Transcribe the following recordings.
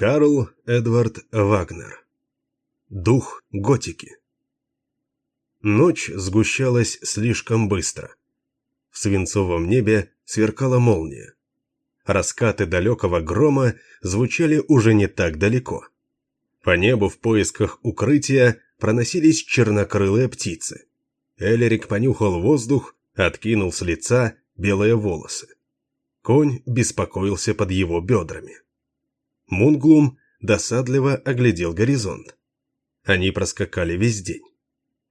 Карл Эдвард Вагнер. Дух готики. Ночь сгущалась слишком быстро. В свинцовом небе сверкала молния. Раскаты далекого грома звучали уже не так далеко. По небу в поисках укрытия проносились чернокрылые птицы. Элерик понюхал воздух, откинул с лица белые волосы. Конь беспокоился под его бедрами. Мунглум досадливо оглядел горизонт. Они проскакали весь день.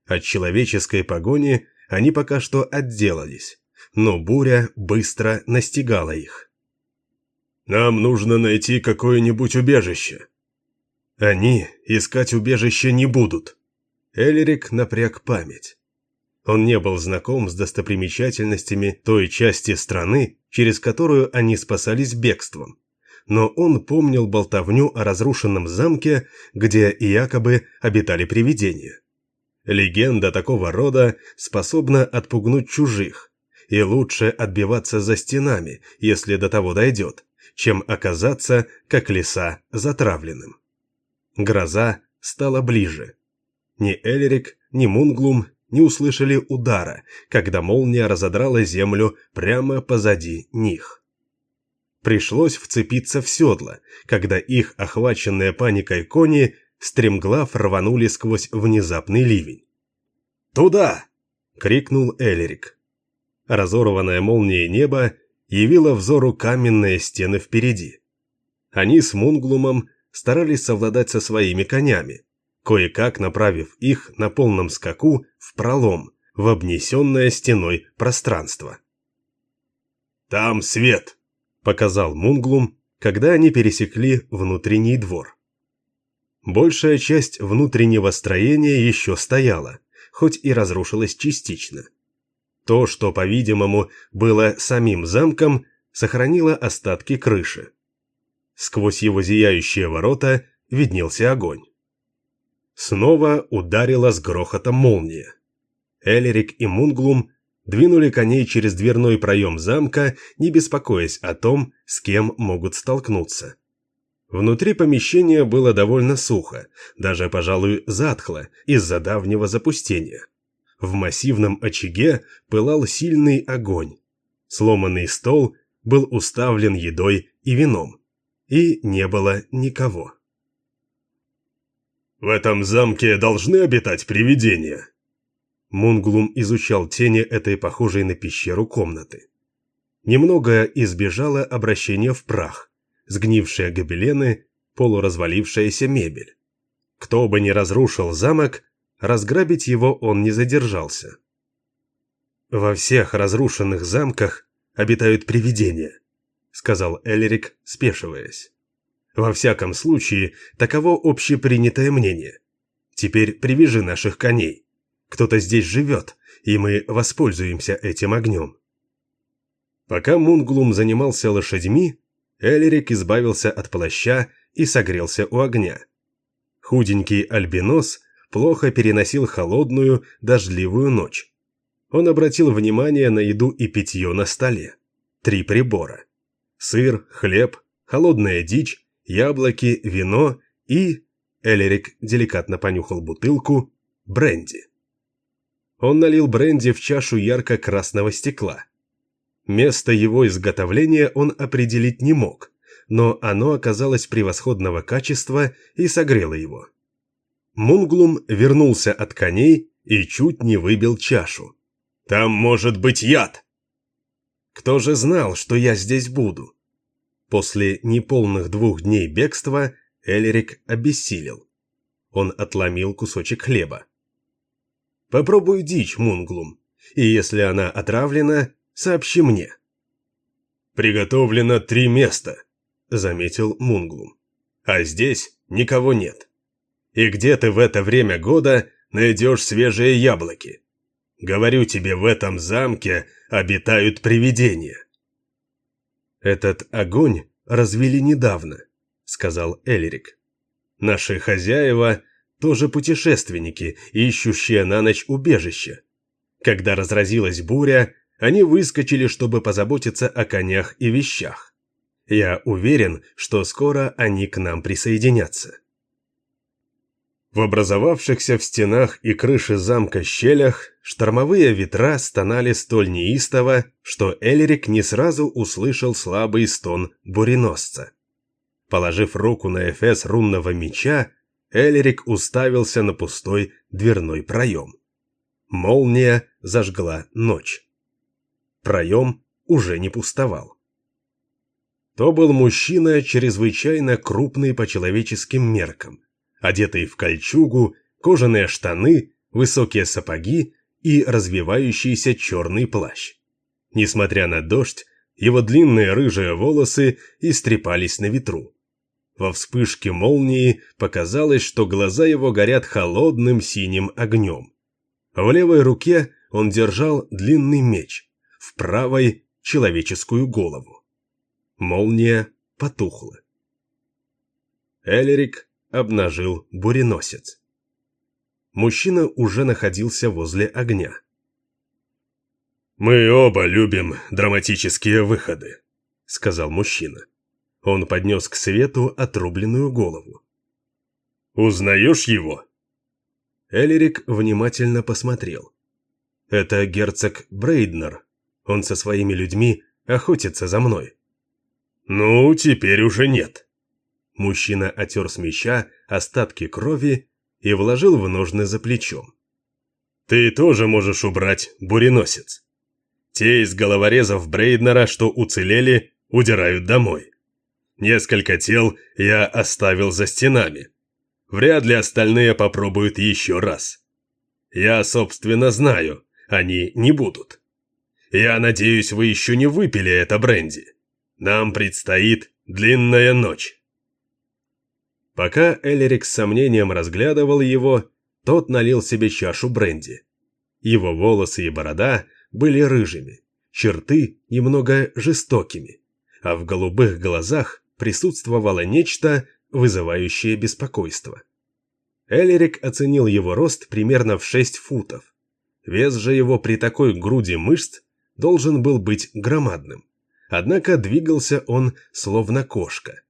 От человеческой погони они пока что отделались, но буря быстро настигала их. «Нам нужно найти какое-нибудь убежище». «Они искать убежище не будут». Элерик напряг память. Он не был знаком с достопримечательностями той части страны, через которую они спасались бегством но он помнил болтовню о разрушенном замке, где якобы обитали привидения. Легенда такого рода способна отпугнуть чужих, и лучше отбиваться за стенами, если до того дойдет, чем оказаться, как лиса, затравленным. Гроза стала ближе. Ни Эльрик, ни Мунглум не услышали удара, когда молния разодрала землю прямо позади них. Пришлось вцепиться в седла, когда их охваченные паникой кони стремглав рванули сквозь внезапный ливень. «Туда!» — крикнул Элерик. Разорванное молнией небо явило взору каменные стены впереди. Они с Мунглумом старались совладать со своими конями, кое-как направив их на полном скаку в пролом, в обнесенное стеной пространство. «Там свет!» Показал Мунглум, когда они пересекли внутренний двор. Большая часть внутреннего строения еще стояла, хоть и разрушилась частично. То, что, по-видимому, было самим замком, сохранило остатки крыши. Сквозь его зияющие ворота виднелся огонь. Снова ударила с грохотом молния. Элерик и Мунглум двинули коней через дверной проем замка, не беспокоясь о том, с кем могут столкнуться. Внутри помещения было довольно сухо, даже, пожалуй, затхло из-за давнего запустения. В массивном очаге пылал сильный огонь. Сломанный стол был уставлен едой и вином. И не было никого. «В этом замке должны обитать привидения», Мунглум изучал тени этой похожей на пещеру комнаты. Немного избежало обращения в прах, сгнившие гобелены, полуразвалившаяся мебель. Кто бы ни разрушил замок, разграбить его он не задержался. «Во всех разрушенных замках обитают привидения», — сказал Элерик, спешиваясь. «Во всяком случае, таково общепринятое мнение. Теперь привяжи наших коней». Кто-то здесь живет, и мы воспользуемся этим огнем. Пока Мунглум занимался лошадьми, Элерик избавился от плаща и согрелся у огня. Худенький альбинос плохо переносил холодную, дождливую ночь. Он обратил внимание на еду и питье на столе. Три прибора. Сыр, хлеб, холодная дичь, яблоки, вино и... Элерик деликатно понюхал бутылку бренди. Он налил бренди в чашу ярко-красного стекла. Место его изготовления он определить не мог, но оно оказалось превосходного качества и согрело его. Мунглум вернулся от коней и чуть не выбил чашу. «Там может быть яд!» «Кто же знал, что я здесь буду?» После неполных двух дней бегства Элерик обессилел. Он отломил кусочек хлеба. Попробуй дичь, Мунглум. И если она отравлена, сообщи мне. Приготовлено три места, заметил Мунглум. А здесь никого нет. И где ты в это время года найдешь свежие яблоки? Говорю тебе, в этом замке обитают привидения. Этот огонь развели недавно, сказал Элерик. Наши хозяева тоже путешественники, ищущие на ночь убежище. Когда разразилась буря, они выскочили, чтобы позаботиться о конях и вещах. Я уверен, что скоро они к нам присоединятся. В образовавшихся в стенах и крыше замка щелях штормовые ветра стонали столь неистово, что Эльрик не сразу услышал слабый стон буреносца. Положив руку на эфес рунного меча, Эльрик уставился на пустой дверной проем. Молния зажгла ночь. Проем уже не пустовал. То был мужчина чрезвычайно крупный по человеческим меркам, одетый в кольчугу, кожаные штаны, высокие сапоги и развивающийся черный плащ. Несмотря на дождь, его длинные рыжие волосы истрепались на ветру. Во вспышке молнии показалось, что глаза его горят холодным синим огнем. В левой руке он держал длинный меч, в правой – человеческую голову. Молния потухла. Элерик обнажил буреносец. Мужчина уже находился возле огня. «Мы оба любим драматические выходы», — сказал мужчина. Он поднес к свету отрубленную голову. «Узнаешь его?» Элерик внимательно посмотрел. «Это герцог Брейднер. Он со своими людьми охотится за мной». «Ну, теперь уже нет», Мужчина отер с меча остатки крови и вложил в ножны за плечом. «Ты тоже можешь убрать буреносец. Те из головорезов Брейднера, что уцелели, удирают домой. Несколько тел я оставил за стенами. Вряд ли остальные попробуют еще раз. Я, собственно, знаю, они не будут. Я надеюсь, вы еще не выпили это бренди. Нам предстоит длинная ночь. Пока Элерик с сомнением разглядывал его, тот налил себе чашу бренди. Его волосы и борода были рыжими, черты немного жестокими, а в голубых глазах присутствовало нечто, вызывающее беспокойство. Элерик оценил его рост примерно в 6 футов. Вес же его при такой груди мышц должен был быть громадным. Однако двигался он словно кошка –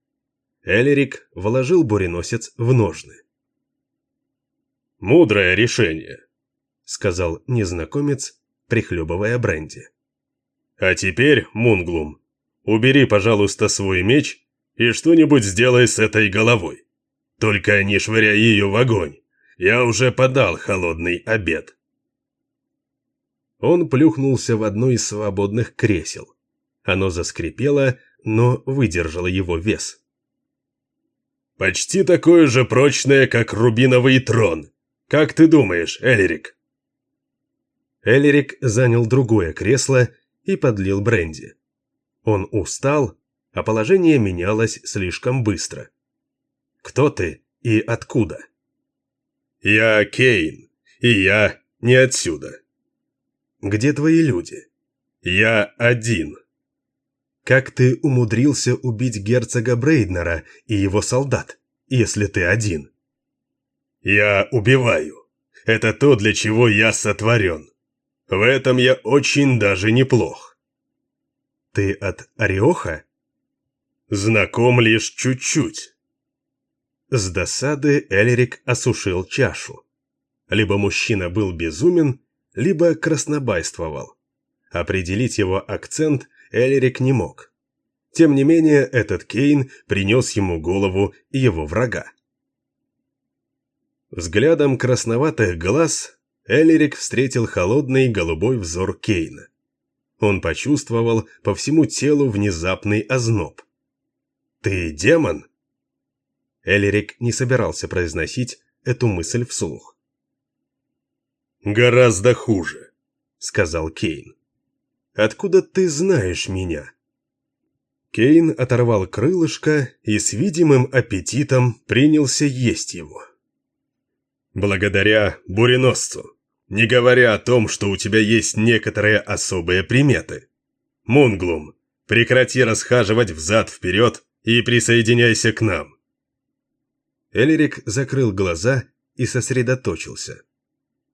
Элерик вложил буреносец в ножны. «Мудрое решение», — сказал незнакомец, прихлебывая бренди. «А теперь, Мунглум, убери, пожалуйста, свой меч и что-нибудь сделай с этой головой. Только не швыряй ее в огонь. Я уже подал холодный обед». Он плюхнулся в одно из свободных кресел. Оно заскрипело, но выдержало его вес. Почти такое же прочное, как рубиновый трон. Как ты думаешь, Элерик? Элерик занял другое кресло и подлил бренди. Он устал, а положение менялось слишком быстро. Кто ты и откуда? Я Кейн, и я не отсюда. Где твои люди? Я один. Как ты умудрился убить герцога Брейднера и его солдат, если ты один? Я убиваю. Это то, для чего я сотворен. В этом я очень даже неплох. Ты от Ореоха? Знаком лишь чуть-чуть. С досады Элерик осушил чашу. Либо мужчина был безумен, либо краснобайствовал. Определить его акцент Элерик не мог. Тем не менее, этот Кейн принес ему голову его врага. Взглядом красноватых глаз Элерик встретил холодный голубой взор Кейна. Он почувствовал по всему телу внезапный озноб. «Ты демон?» Элерик не собирался произносить эту мысль вслух. «Гораздо хуже», — сказал Кейн. Откуда ты знаешь меня?» Кейн оторвал крылышко и с видимым аппетитом принялся есть его. «Благодаря буреносцу, не говоря о том, что у тебя есть некоторые особые приметы. Мунглум, прекрати расхаживать взад-вперед и присоединяйся к нам». Элерик закрыл глаза и сосредоточился.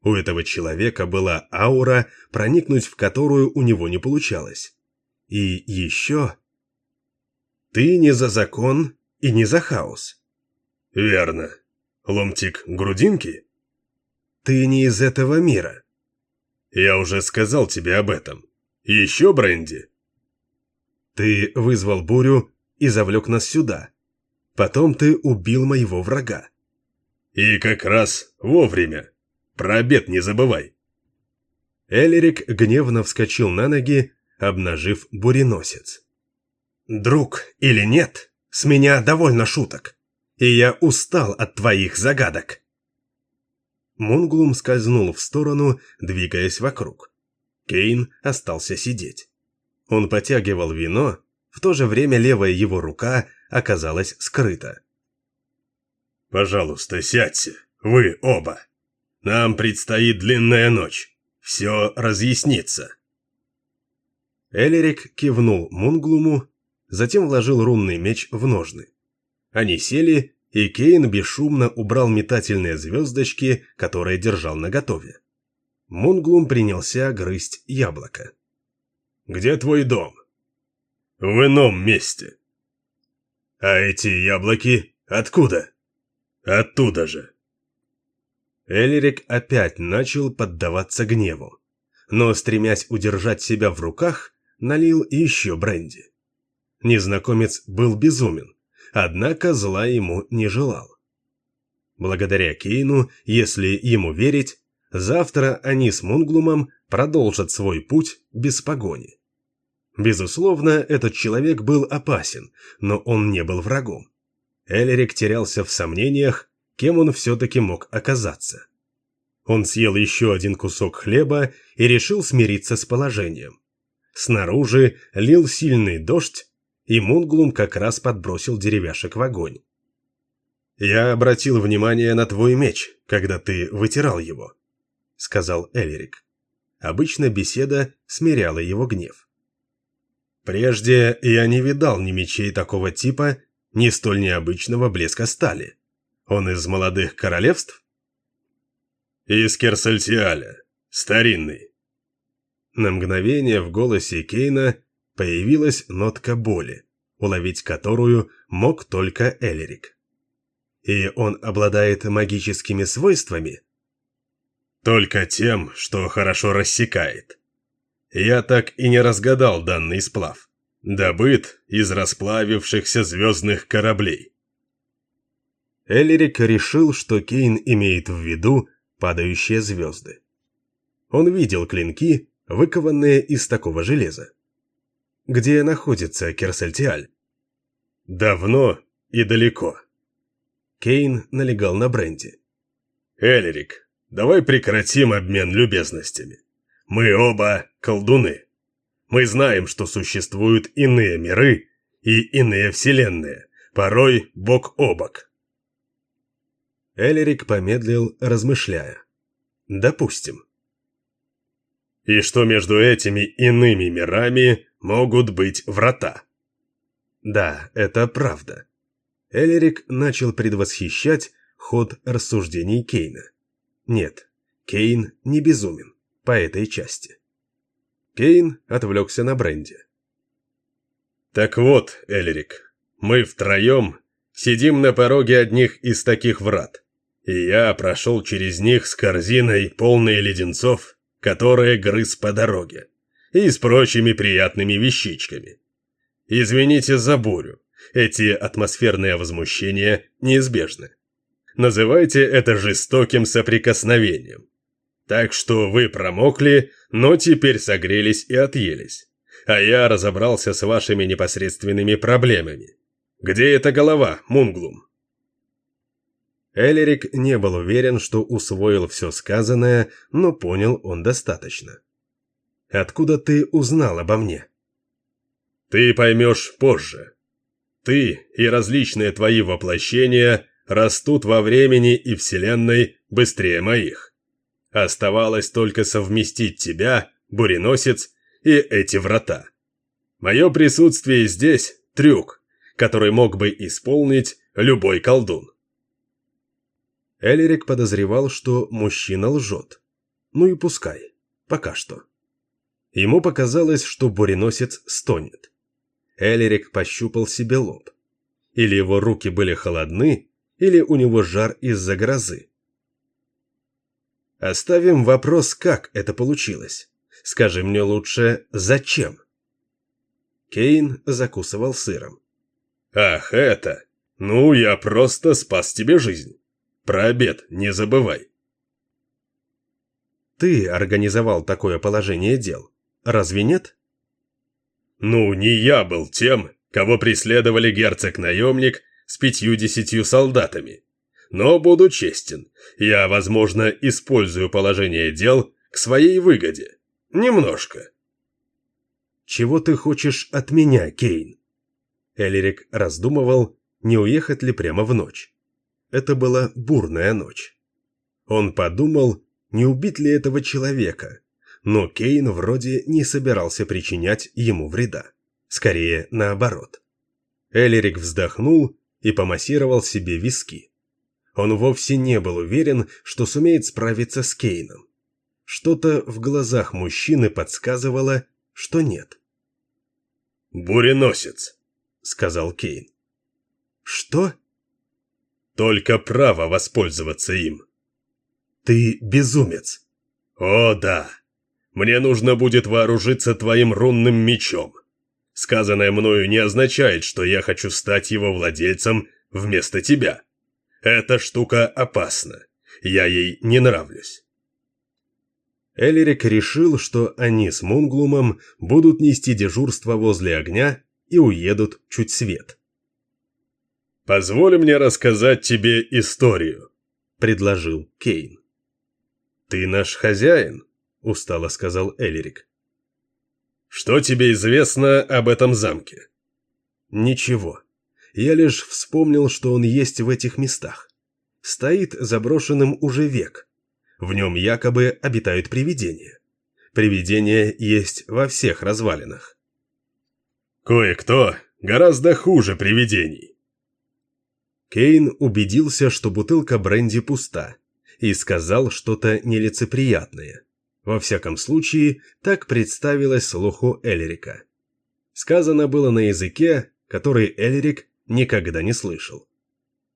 У этого человека была аура, проникнуть в которую у него не получалось. И еще... Ты не за закон и не за хаос. Верно. Ломтик грудинки? Ты не из этого мира. Я уже сказал тебе об этом. Еще бренди. Ты вызвал бурю и завлек нас сюда. Потом ты убил моего врага. И как раз вовремя. Про обед не забывай. Элерик гневно вскочил на ноги, обнажив буреносец. «Друг или нет, с меня довольно шуток, и я устал от твоих загадок». Мунглум скользнул в сторону, двигаясь вокруг. Кейн остался сидеть. Он потягивал вино, в то же время левая его рука оказалась скрыта. «Пожалуйста, сядьте, вы оба. Нам предстоит длинная ночь. Все разъяснится». Элерик кивнул Мунглуму, затем вложил рунный меч в ножны. Они сели, и Кейн бесшумно убрал метательные звездочки, которые держал наготове. Мунглум принялся грызть яблоко. «Где твой дом?» «В ином месте». «А эти яблоки откуда?» «Оттуда же». Элерик опять начал поддаваться гневу, но, стремясь удержать себя в руках, налил еще бренди. Незнакомец был безумен, однако зла ему не желал. Благодаря Кейну, если ему верить, завтра они с Мунглумом продолжат свой путь без погони. Безусловно, этот человек был опасен, но он не был врагом. Элерик терялся в сомнениях, кем он все-таки мог оказаться. Он съел еще один кусок хлеба и решил смириться с положением. Снаружи лил сильный дождь, и Мунглум как раз подбросил деревяшек в огонь. «Я обратил внимание на твой меч, когда ты вытирал его», — сказал Элерик. Обычно беседа смиряла его гнев. «Прежде я не видал ни мечей такого типа, ни столь необычного блеска стали. Он из молодых королевств?» «Из Керсальтиаля. Старинный. На мгновение в голосе Кейна появилась нотка боли, уловить которую мог только Элерик. И он обладает магическими свойствами? Только тем, что хорошо рассекает. Я так и не разгадал данный сплав. Добыт из расплавившихся звездных кораблей. Элерик решил, что Кейн имеет в виду падающие звезды. Он видел клинки, выкованные из такого железа. Где находится Керсальтиаль? Давно и далеко. Кейн налегал на бренди. Элерик, давай прекратим обмен любезностями. Мы оба колдуны. Мы знаем, что существуют иные миры и иные вселенные, порой бок о бок. Элерик помедлил, размышляя. Допустим и что между этими иными мирами могут быть врата. Да, это правда. Элерик начал предвосхищать ход рассуждений Кейна. Нет, Кейн не безумен по этой части. Кейн отвлекся на бренде. «Так вот, Элерик, мы втроем сидим на пороге одних из таких врат, и я прошел через них с корзиной, полной леденцов, которые грыз по дороге, и с прочими приятными вещичками. Извините за бурю, эти атмосферные возмущения неизбежны. Называйте это жестоким соприкосновением. Так что вы промокли, но теперь согрелись и отъелись. А я разобрался с вашими непосредственными проблемами. Где эта голова, Мунглум? Элерик не был уверен, что усвоил все сказанное, но понял он достаточно. «Откуда ты узнал обо мне?» «Ты поймешь позже. Ты и различные твои воплощения растут во времени и вселенной быстрее моих. Оставалось только совместить тебя, буреносец, и эти врата. Мое присутствие здесь – трюк, который мог бы исполнить любой колдун. Элерик подозревал, что мужчина лжет. Ну и пускай. Пока что. Ему показалось, что буреносец стонет. Элерик пощупал себе лоб. Или его руки были холодны, или у него жар из-за грозы. Оставим вопрос, как это получилось. Скажи мне лучше, зачем? Кейн закусывал сыром. «Ах, это! Ну, я просто спас тебе жизнь. Про обед не забывай». Ты организовал такое положение дел, разве нет? Ну, не я был тем, кого преследовали герцог-наемник с пятью-десятью солдатами. Но буду честен, я, возможно, использую положение дел к своей выгоде. Немножко. Чего ты хочешь от меня, Кейн? Элерик раздумывал, не уехать ли прямо в ночь. Это была бурная ночь. Он подумал, не убить ли этого человека, но Кейн вроде не собирался причинять ему вреда. Скорее, наоборот. Элерик вздохнул и помассировал себе виски. Он вовсе не был уверен, что сумеет справиться с Кейном. Что-то в глазах мужчины подсказывало, что нет. «Буреносец», — сказал Кейн. «Что?» «Только право воспользоваться им». «Ты безумец». «О, да. Мне нужно будет вооружиться твоим рунным мечом. Сказанное мною не означает, что я хочу стать его владельцем вместо тебя. Эта штука опасна. Я ей не нравлюсь». Элерик решил, что они с Мунглумом будут нести дежурство возле огня и уедут чуть свет. «Позволь мне рассказать тебе историю», — предложил Кейн. «Ты наш хозяин», — устало сказал Элерик. «Что тебе известно об этом замке?» «Ничего. Я лишь вспомнил, что он есть в этих местах. Стоит заброшенным уже век. В нем якобы обитают привидения. Привидения есть во всех развалинах». «Кое-кто гораздо хуже привидений». Кейн убедился, что бутылка бренди пуста, и сказал что-то нелицеприятное. Во всяком случае, так представилось слуху Эльрика. Сказано было на языке, который Эльрик никогда не слышал.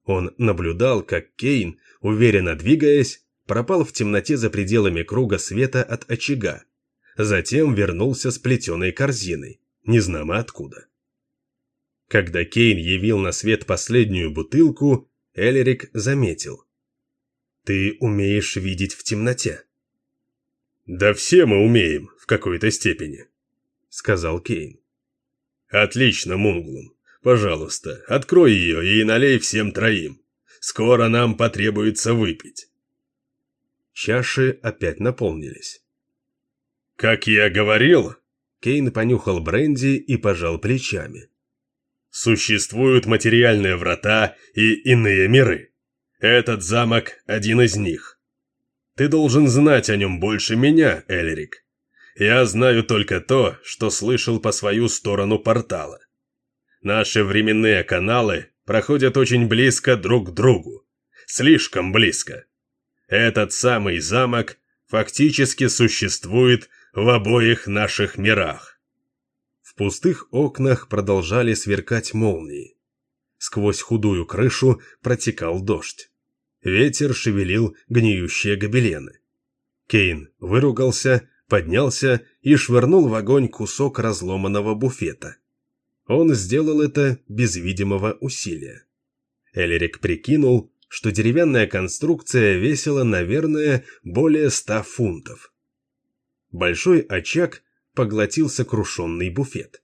Он наблюдал, как Кейн, уверенно двигаясь, пропал в темноте за пределами круга света от очага. Затем вернулся с плетеной корзиной, незнамо откуда. Когда Кейн явил на свет последнюю бутылку, Элерик заметил. Ты умеешь видеть в темноте. Да все мы умеем в какой-то степени, сказал Кейн. Отлично, Мунглум. Пожалуйста, открой ее и налей всем троим. Скоро нам потребуется выпить. Чаши опять наполнились. Как я говорил, Кейн понюхал бренди и пожал плечами. Существуют материальные врата и иные миры. Этот замок – один из них. Ты должен знать о нем больше меня, Эльрик. Я знаю только то, что слышал по свою сторону портала. Наши временные каналы проходят очень близко друг к другу. Слишком близко. Этот самый замок фактически существует в обоих наших мирах. В пустых окнах продолжали сверкать молнии. Сквозь худую крышу протекал дождь. Ветер шевелил гниющие гобелены. Кейн выругался, поднялся и швырнул в огонь кусок разломанного буфета. Он сделал это без видимого усилия. Элерик прикинул, что деревянная конструкция весила, наверное, более ста фунтов. Большой очаг поглотил сокрушенный буфет.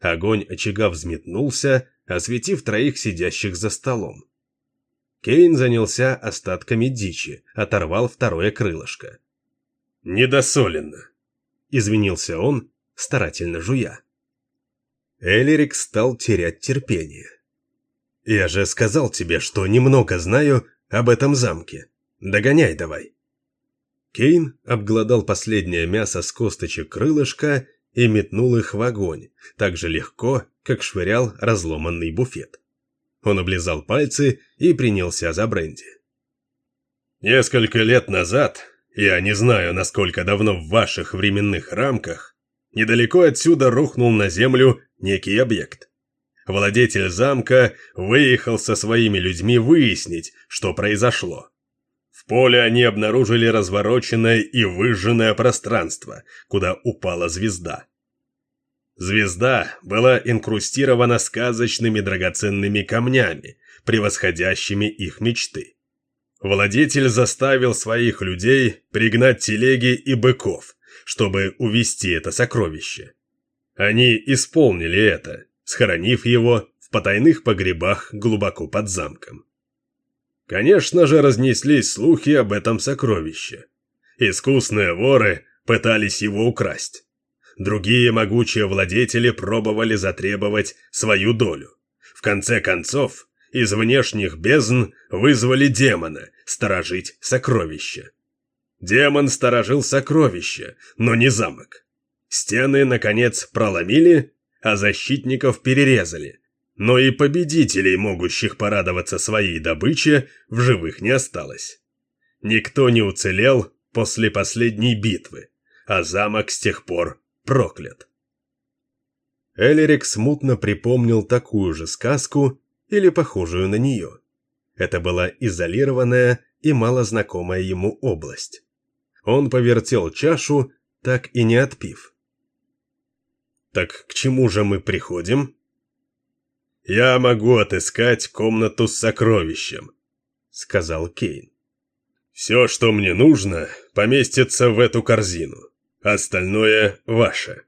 Огонь очага взметнулся, осветив троих сидящих за столом. Кейн занялся остатками дичи, оторвал второе крылышко. «Недосолено», — извинился он, старательно жуя. Элерик стал терять терпение. «Я же сказал тебе, что немного знаю об этом замке. Догоняй давай». Кейн обглодал последнее мясо с косточек крылышка и метнул их в огонь, так же легко, как швырял разломанный буфет. Он облизал пальцы и принялся за бренди. «Несколько лет назад, я не знаю, насколько давно в ваших временных рамках, Недалеко отсюда рухнул на землю некий объект. Владетель замка выехал со своими людьми выяснить, что произошло. В поле они обнаружили развороченное и выжженное пространство, куда упала звезда. Звезда была инкрустирована сказочными драгоценными камнями, превосходящими их мечты. Владетель заставил своих людей пригнать телеги и быков, чтобы увести это сокровище. Они исполнили это, схоронив его в потайных погребах глубоко под замком. Конечно же, разнеслись слухи об этом сокровище. Искусные воры пытались его украсть. Другие могучие владетели пробовали затребовать свою долю. В конце концов, из внешних бездн вызвали демона сторожить сокровище. Демон сторожил сокровище, но не замок. Стены, наконец, проломили, а защитников перерезали. Но и победителей, могущих порадоваться своей добыче, в живых не осталось. Никто не уцелел после последней битвы, а замок с тех пор проклят. Элерик смутно припомнил такую же сказку или похожую на нее. Это была изолированная и малознакомая ему область. Он повертел чашу, так и не отпив. «Так к чему же мы приходим?» «Я могу отыскать комнату с сокровищем», — сказал Кейн. «Все, что мне нужно, поместится в эту корзину. Остальное ваше.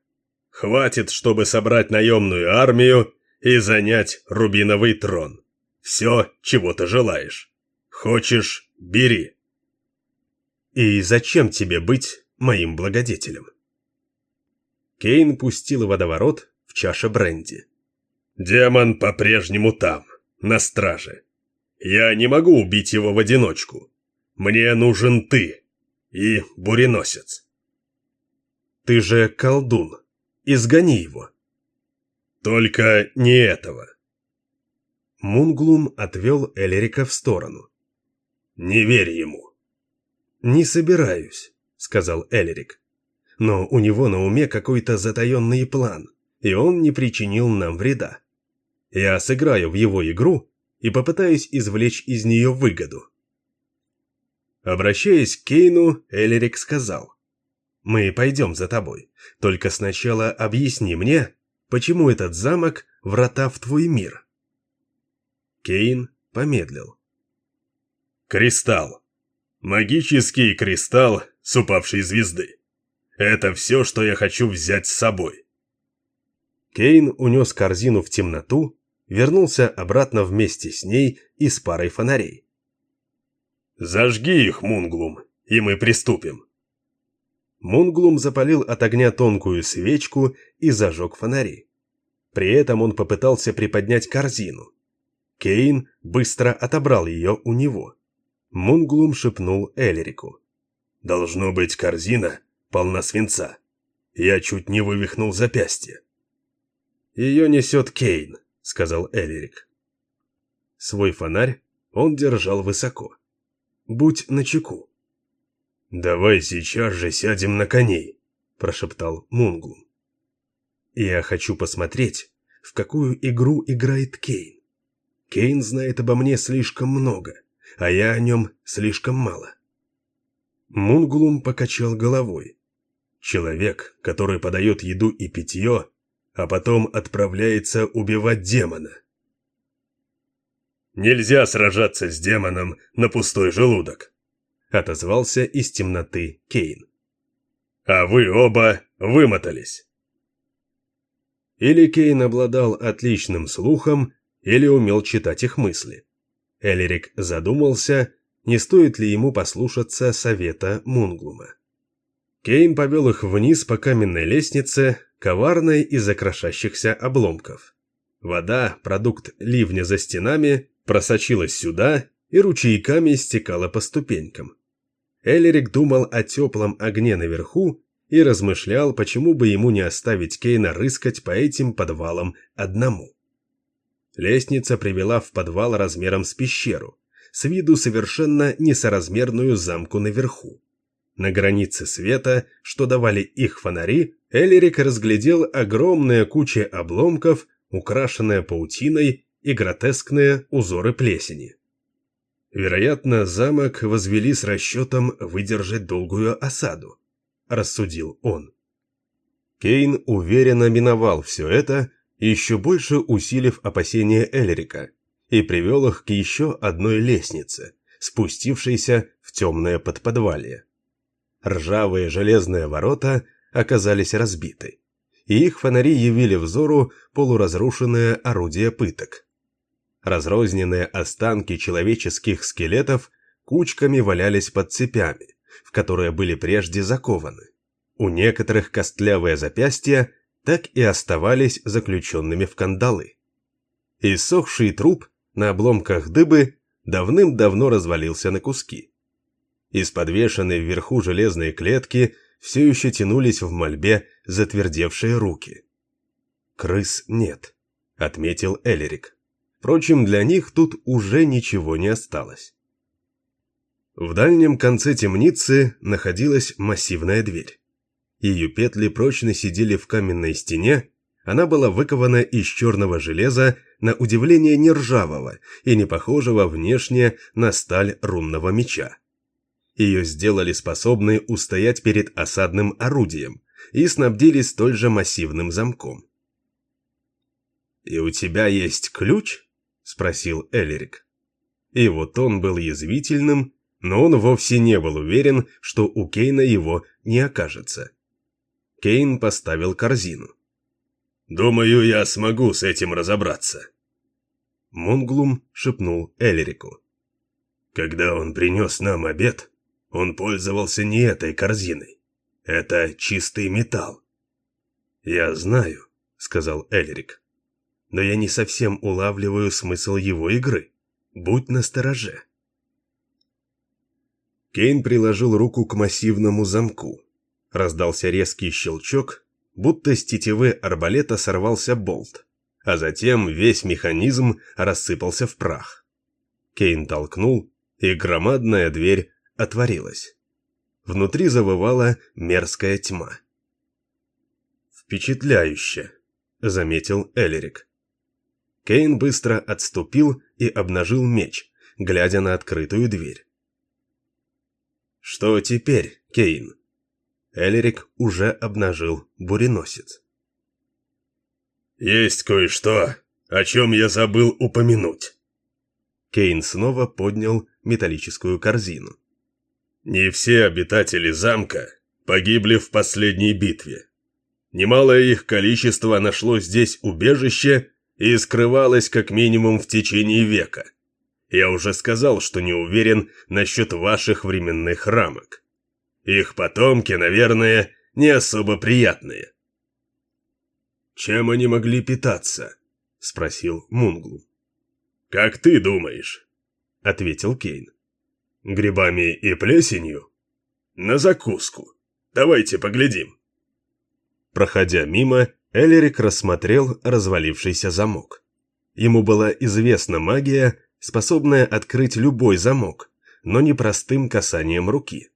Хватит, чтобы собрать наемную армию и занять рубиновый трон. Все, чего ты желаешь. Хочешь – бери». «И зачем тебе быть моим благодетелем?» Кейн пустил водоворот в чаше бренди. «Демон по-прежнему там, на страже. Я не могу убить его в одиночку. Мне нужен ты и буреносец». «Ты же колдун. Изгони его». «Только не этого». Мунглум отвел Элерика в сторону. «Не верь ему». «Не собираюсь», — сказал Элерик но у него на уме какой-то затаенный план, и он не причинил нам вреда. Я сыграю в его игру и попытаюсь извлечь из нее выгоду. Обращаясь к Кейну, Элерик сказал, «Мы пойдем за тобой, только сначала объясни мне, почему этот замок – врата в твой мир». Кейн помедлил. «Кристалл. Магический кристалл с упавшей звезды. Это все, что я хочу взять с собой. Кейн унес корзину в темноту, вернулся обратно вместе с ней и с парой фонарей. «Зажги их, Мунглум, и мы приступим». Мунглум запалил от огня тонкую свечку и зажег фонари. При этом он попытался приподнять корзину. Кейн быстро отобрал ее у него. Мунглум шепнул Элерику. «Должно быть корзина полна свинца. Я чуть не вывихнул запястье. «Ее несет Кейн», — сказал Элерик. Свой фонарь он держал высоко. «Будь начеку». «Давай сейчас же сядем на коней», — прошептал Мунгум. «Я хочу посмотреть, в какую игру играет Кейн. Кейн знает обо мне слишком много, а я о нем слишком мало». Мунглум покачал головой. Человек, который подает еду и питье, а потом отправляется убивать демона. «Нельзя сражаться с демоном на пустой желудок», — отозвался из темноты Кейн. «А вы оба вымотались». Или Кейн обладал отличным слухом, или умел читать их мысли. Элерик задумался не стоит ли ему послушаться совета Мунглума. Кейн повел их вниз по каменной лестнице, коварной из-за крошащихся обломков. Вода, продукт ливня за стенами, просочилась сюда и ручейками стекала по ступенькам. Элерик думал о теплом огне наверху и размышлял, почему бы ему не оставить Кейна рыскать по этим подвалам одному. Лестница привела в подвал размером с пещеру, с виду совершенно несоразмерную замку наверху. На границе света, что давали их фонари, Элерик разглядел огромные кучи обломков, украшенные паутиной и гротескные узоры плесени. Вероятно, замок возвели с расчетом выдержать долгую осаду, рассудил он. Кейн уверенно миновал все это, еще больше усилив опасения Элерика, и привел их к еще одной лестнице, спустившейся в темное подподвалье. Ржавые железные ворота оказались разбиты, и их фонари явили взору полуразрушенное орудие пыток. Разрозненные останки человеческих скелетов кучками валялись под цепями, в которые были прежде закованы. У некоторых костлявые запястья так и оставались заключенными в кандалы. Иссохший труп на обломках дыбы давным-давно развалился на куски. Из подвешенной вверху железной клетки все еще тянулись в мольбе затвердевшие руки. «Крыс нет», — отметил Элерик. Впрочем, для них тут уже ничего не осталось. В дальнем конце темницы находилась массивная дверь. Ее петли прочно сидели в каменной стене, она была выкована из черного железа, на удивление не ржавого и не похожего внешне на сталь рунного меча. Ее сделали способной устоять перед осадным орудием и снабдили столь же массивным замком. «И у тебя есть ключ?» спросил Элерик. И вот он был язвительным, но он вовсе не был уверен, что у Кейна его не окажется. Кейн поставил корзину. «Думаю, я смогу с этим разобраться». Монглум шепнул Элерику. «Когда он принес нам обед, он пользовался не этой корзиной. Это чистый металл». «Я знаю», — сказал Элерик но я не совсем улавливаю смысл его игры. Будь настороже. Кейн приложил руку к массивному замку. Раздался резкий щелчок, будто с тетивы арбалета сорвался болт, а затем весь механизм рассыпался в прах. Кейн толкнул, и громадная дверь отворилась. Внутри завывала мерзкая тьма. «Впечатляюще», — заметил Элерик. Кейн быстро отступил и обнажил меч, глядя на открытую дверь. «Что теперь, Кейн?» Элерик уже обнажил буреносец. «Есть кое-что, о чем я забыл упомянуть». Кейн снова поднял металлическую корзину. «Не все обитатели замка погибли в последней битве. Немалое их количество нашло здесь убежище и скрывалась как минимум в течение века. Я уже сказал, что не уверен насчет ваших временных рамок. Их потомки, наверное, не особо приятные. «Чем они могли питаться?» — спросил Мунглу. «Как ты думаешь?» — ответил Кейн. «Грибами и плесенью?» «На закуску. Давайте поглядим». Проходя мимо, Элерик рассмотрел развалившийся замок. Ему была известна магия, способная открыть любой замок, но не простым касанием руки.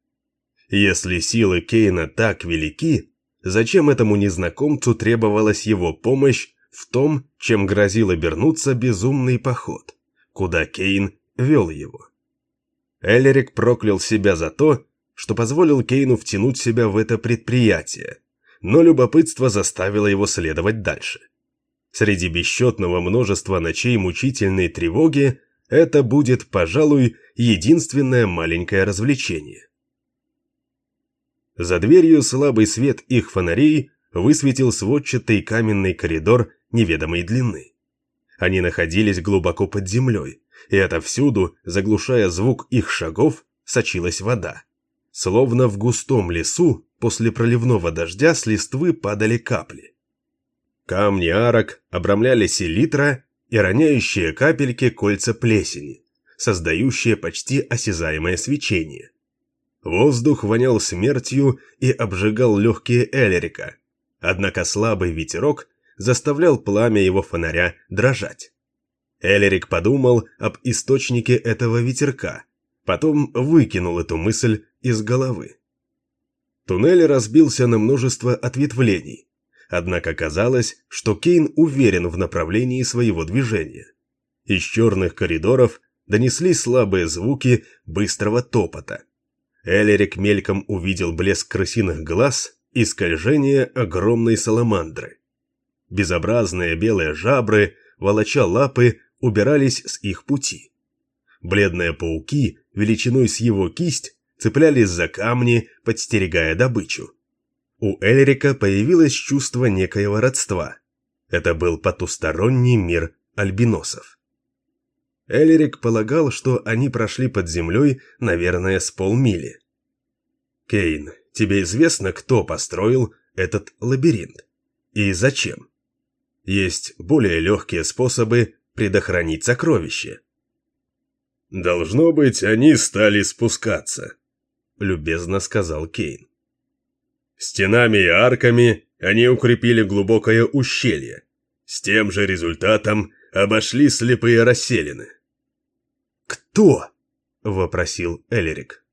Если силы Кейна так велики, зачем этому незнакомцу требовалась его помощь в том, чем грозил обернуться безумный поход, куда Кейн вел его? Элерик проклял себя за то, что позволил Кейну втянуть себя в это предприятие, но любопытство заставило его следовать дальше. Среди бесчетного множества ночей мучительной тревоги это будет, пожалуй, единственное маленькое развлечение. За дверью слабый свет их фонарей высветил сводчатый каменный коридор неведомой длины. Они находились глубоко под землей, и отовсюду, заглушая звук их шагов, сочилась вода. Словно в густом лесу после проливного дождя с листвы падали капли. Камни арок обрамляли селитра и роняющие капельки кольца плесени, создающие почти осязаемое свечение. Воздух вонял смертью и обжигал легкие Элерика, однако слабый ветерок заставлял пламя его фонаря дрожать. Элерик подумал об источнике этого ветерка, потом выкинул эту мысль из головы. Туннель разбился на множество ответвлений, однако казалось, что Кейн уверен в направлении своего движения. Из черных коридоров донеслись слабые звуки быстрого топота. Элерик мельком увидел блеск крысиных глаз и скольжение огромной саламандры. Безобразные белые жабры, волоча лапы, убирались с их пути. Бледные пауки, величиной с его кисть, цеплялись за камни, подстерегая добычу. У Эльрика появилось чувство некоего родства. Это был потусторонний мир альбиносов. Элерик полагал, что они прошли под землей, наверное, с полмили. «Кейн, тебе известно, кто построил этот лабиринт? И зачем? Есть более легкие способы предохранить сокровища». «Должно быть, они стали спускаться», — любезно сказал Кейн. «Стенами и арками они укрепили глубокое ущелье. С тем же результатом обошли слепые расселины. «Кто?» – вопросил Элерик.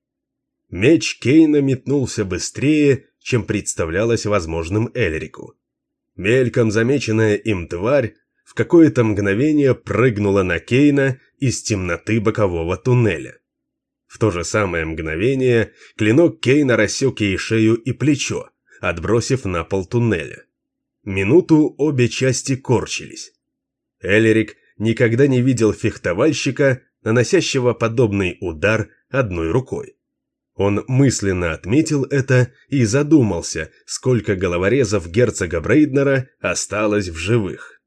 Меч Кейна метнулся быстрее, чем представлялось возможным Элерику. Мельком замеченная им тварь в какое-то мгновение прыгнула на Кейна из темноты бокового туннеля. В то же самое мгновение клинок Кейна рассек ей шею и плечо, отбросив на пол туннеля. Минуту обе части корчились. Элерик никогда не видел фехтовальщика, наносящего подобный удар одной рукой. Он мысленно отметил это и задумался, сколько головорезов герцога Брейднера осталось в живых.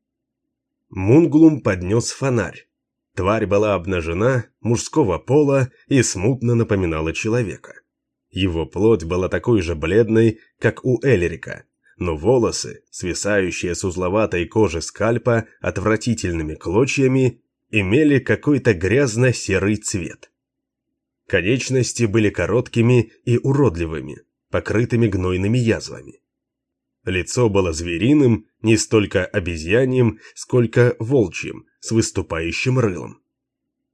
Мунглум поднес фонарь. Тварь была обнажена, мужского пола и смутно напоминала человека. Его плоть была такой же бледной, как у Элерика, но волосы, свисающие с узловатой кожи скальпа отвратительными клочьями, имели какой-то грязно-серый цвет. Конечности были короткими и уродливыми, покрытыми гнойными язвами. Лицо было звериным, не столько обезьяньим, сколько волчьим, с выступающим рылом.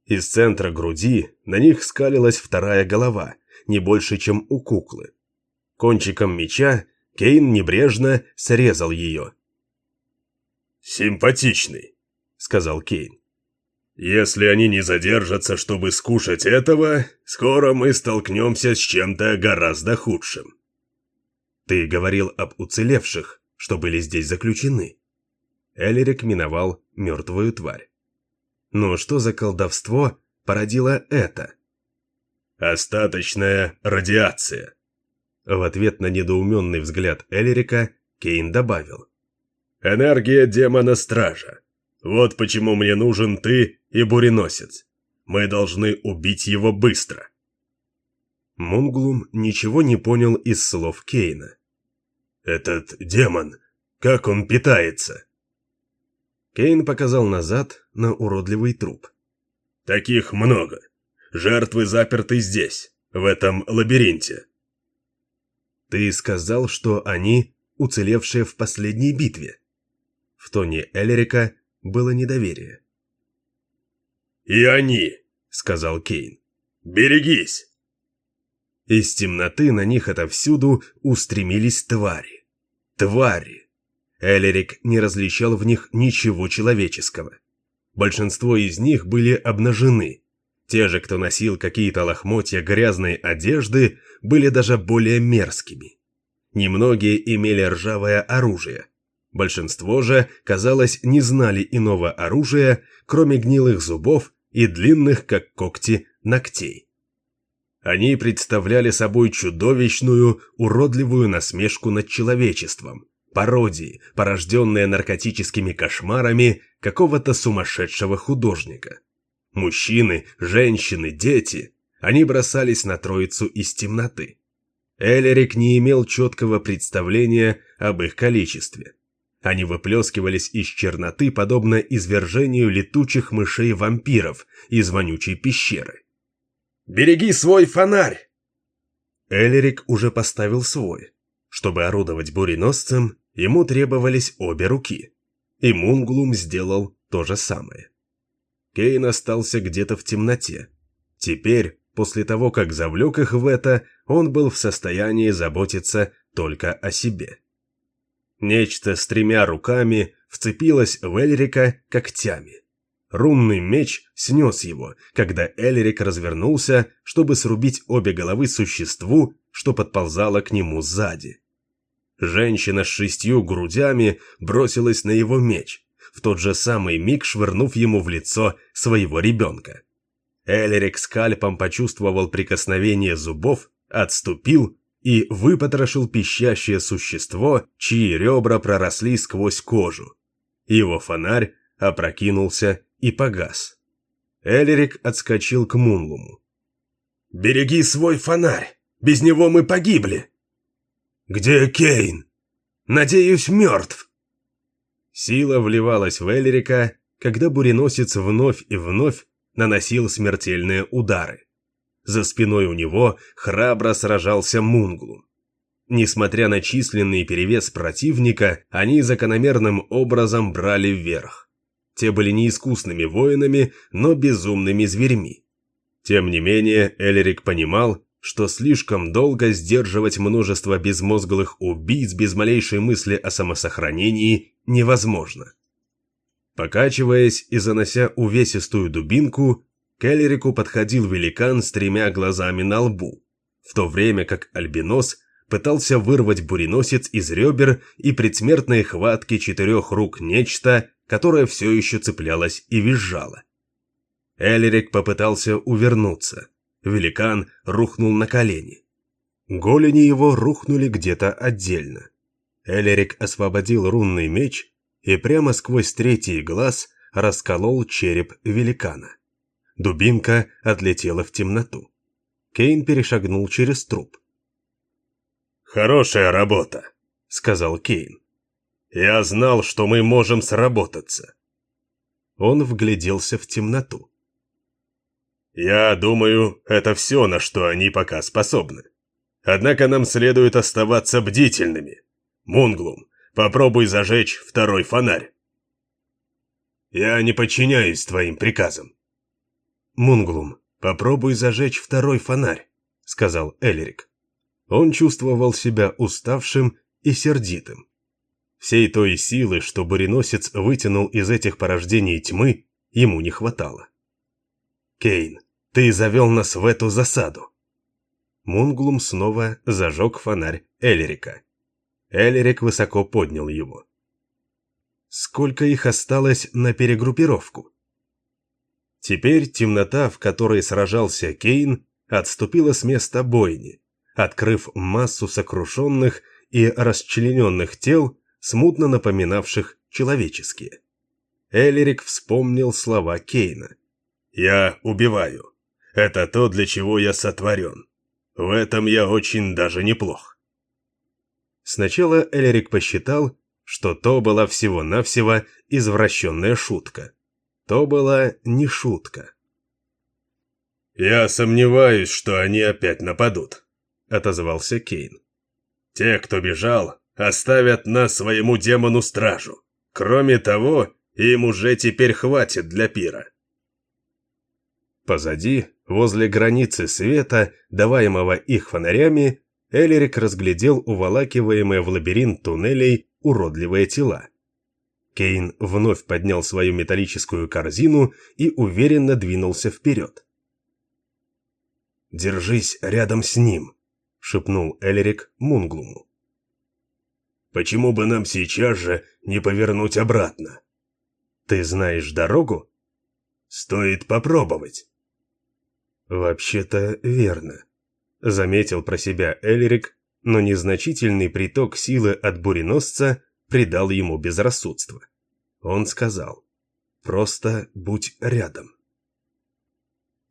Из центра груди на них скалилась вторая голова, не больше, чем у куклы. Кончиком меча Кейн небрежно срезал ее. «Симпатичный», — сказал Кейн. Если они не задержатся, чтобы скушать этого, скоро мы столкнемся с чем-то гораздо худшим. Ты говорил об уцелевших, что были здесь заключены. Элерик миновал мертвую тварь. Но что за колдовство породило это? Остаточная радиация. В ответ на недоуменный взгляд Элерика Кейн добавил. Энергия демона-стража. Вот почему мне нужен ты и буреносец. Мы должны убить его быстро. Мунглум ничего не понял из слов Кейна. «Этот демон, как он питается?» Кейн показал назад на уродливый труп. «Таких много. Жертвы заперты здесь, в этом лабиринте». «Ты сказал, что они уцелевшие в последней битве?» В тоне Элерика было недоверие. «И они», — сказал Кейн. «Берегись!» Из темноты на них отовсюду устремились твари. Твари! Элерик не различал в них ничего человеческого. Большинство из них были обнажены. Те же, кто носил какие-то лохмотья грязной одежды, были даже более мерзкими. Немногие имели ржавое оружие, Большинство же, казалось, не знали иного оружия, кроме гнилых зубов и длинных, как когти, ногтей. Они представляли собой чудовищную, уродливую насмешку над человечеством, пародии, порожденные наркотическими кошмарами какого-то сумасшедшего художника. Мужчины, женщины, дети, они бросались на троицу из темноты. Элерик не имел четкого представления об их количестве. Они выплескивались из черноты, подобно извержению летучих мышей-вампиров из вонючей пещеры. «Береги свой фонарь!» Элерик уже поставил свой. Чтобы орудовать буреносцем, ему требовались обе руки. И Мунглум сделал то же самое. Кейн остался где-то в темноте. Теперь, после того, как завлек их в это, он был в состоянии заботиться только о себе. Нечто с тремя руками вцепилось в Эльрика когтями. Рунный меч снес его, когда Эльрик развернулся, чтобы срубить обе головы существу, что подползало к нему сзади. Женщина с шестью грудями бросилась на его меч, в тот же самый миг швырнув ему в лицо своего ребенка. Элерик скальпом почувствовал прикосновение зубов, отступил и выпотрошил пищащее существо, чьи ребра проросли сквозь кожу. Его фонарь опрокинулся и погас. Элерик отскочил к Мунлуму. «Береги свой фонарь! Без него мы погибли!» «Где Кейн?» «Надеюсь, мертв!» Сила вливалась в Элерика, когда буреносец вновь и вновь наносил смертельные удары. За спиной у него храбро сражался Мунглум. Несмотря на численный перевес противника, они закономерным образом брали вверх. Те были неискусными воинами, но безумными зверьми. Тем не менее, Элерик понимал, что слишком долго сдерживать множество безмозглых убийц без малейшей мысли о самосохранении невозможно. Покачиваясь и занося увесистую дубинку, к Элерику подходил великан с тремя глазами на лбу, в то время как альбинос пытался вырвать буреносец из ребер и предсмертной хватки четырех рук нечто, которое все еще цеплялось и визжало. Элерик попытался увернуться. Великан рухнул на колени. Голени его рухнули где-то отдельно. Элерик освободил рунный меч и прямо сквозь третий глаз расколол череп великана. Дубинка отлетела в темноту. Кейн перешагнул через труп. «Хорошая работа», — сказал Кейн. «Я знал, что мы можем сработаться». Он вгляделся в темноту. «Я думаю, это все, на что они пока способны. Однако нам следует оставаться бдительными. Мунглум, Попробуй зажечь второй фонарь. Я не подчиняюсь твоим приказам. Мунглум, попробуй зажечь второй фонарь, сказал Элерик. Он чувствовал себя уставшим и сердитым. Всей той силы, что буреносец вытянул из этих порождений тьмы, ему не хватало. «Кейн, ты завел нас в эту засаду!» Мунглум снова зажег фонарь Элерика. Элерик высоко поднял его. Сколько их осталось на перегруппировку? Теперь темнота, в которой сражался Кейн, отступила с места бойни, открыв массу сокрушенных и расчлененных тел, смутно напоминавших человеческие. Элерик вспомнил слова Кейна. «Я убиваю. Это то, для чего я сотворен. В этом я очень даже неплох». Сначала Элерик посчитал, что то была всего-навсего извращенная шутка. То была не шутка. «Я сомневаюсь, что они опять нападут», — отозвался Кейн. «Те, кто бежал, оставят нас своему демону-стражу. Кроме того, им уже теперь хватит для пира». Позади, возле границы света, даваемого их фонарями, Элерик разглядел уволакиваемые в лабиринт туннелей уродливые тела. Кейн вновь поднял свою металлическую корзину и уверенно двинулся вперед. «Держись рядом с ним», — шепнул Элерик Мунглуму. «Почему бы нам сейчас же не повернуть обратно?» «Ты знаешь дорогу?» «Стоит попробовать». «Вообще-то верно. Заметил про себя Эльрик, но незначительный приток силы от буреносца придал ему безрассудство. Он сказал, «Просто будь рядом».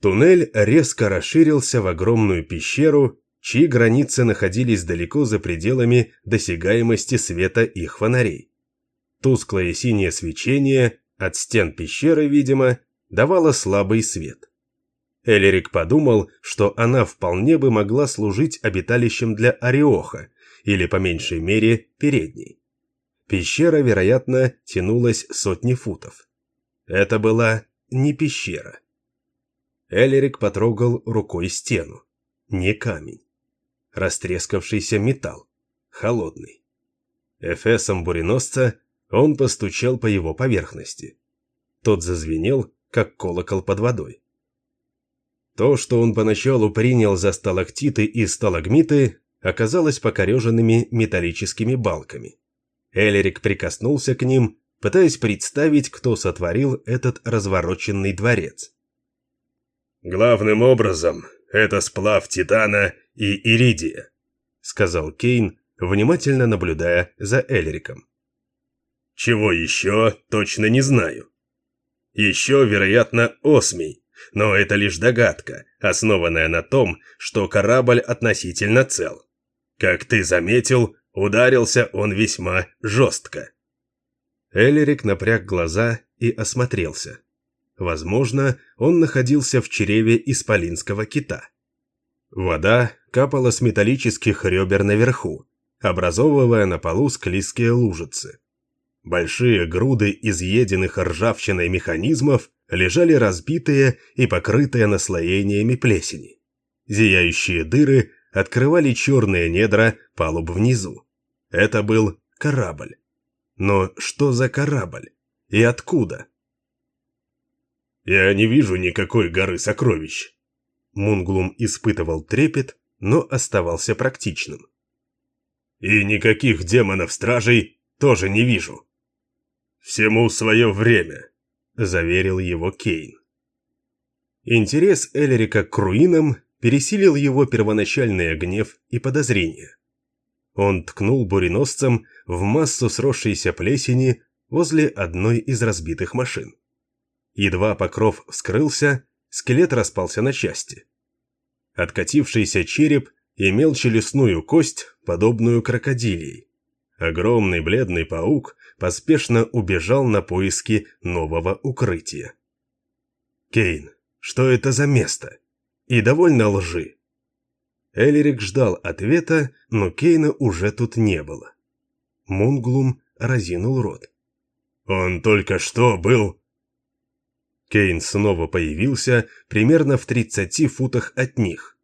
Туннель резко расширился в огромную пещеру, чьи границы находились далеко за пределами досягаемости света их фонарей. Тусклое синее свечение от стен пещеры, видимо, давало слабый свет. Элерик подумал, что она вполне бы могла служить обиталищем для Ореоха, или, по меньшей мере, передней. Пещера, вероятно, тянулась сотни футов. Это была не пещера. Элерик потрогал рукой стену. Не камень. Растрескавшийся металл. Холодный. Эфесом буреносца он постучал по его поверхности. Тот зазвенел, как колокол под водой. То, что он поначалу принял за сталактиты и сталагмиты, оказалось покореженными металлическими балками. Элерик прикоснулся к ним, пытаясь представить, кто сотворил этот развороченный дворец. «Главным образом, это сплав титана и иридия», — сказал Кейн, внимательно наблюдая за Элериком. «Чего еще, точно не знаю. Еще, вероятно, осмий, но это лишь догадка, основанная на том, что корабль относительно цел. Как ты заметил, ударился он весьма жестко. Элерик напряг глаза и осмотрелся. Возможно, он находился в чреве исполинского кита. Вода капала с металлических ребер наверху, образовывая на полу склизкие лужицы. Большие груды изъеденных ржавчиной механизмов лежали разбитые и покрытые наслоениями плесени. Зияющие дыры открывали черные недра палуб внизу. Это был корабль. Но что за корабль? И откуда? «Я не вижу никакой горы сокровищ». Мунглум испытывал трепет, но оставался практичным. «И никаких демонов-стражей тоже не вижу. Всему свое время», — заверил его Кейн. Интерес Элерика к руинам пересилил его первоначальный гнев и подозрения. Он ткнул буреносцем в массу сросшейся плесени возле одной из разбитых машин. Едва покров вскрылся, скелет распался на части. Откатившийся череп имел челюстную кость, подобную крокодилии. Огромный бледный паук поспешно убежал на поиски нового укрытия. «Кейн, что это за место?» и довольно лжи. Элерик ждал ответа, но Кейна уже тут не было. Мунглум разинул рот. «Он только что был...» Кейн снова появился примерно в тридцати футах от них.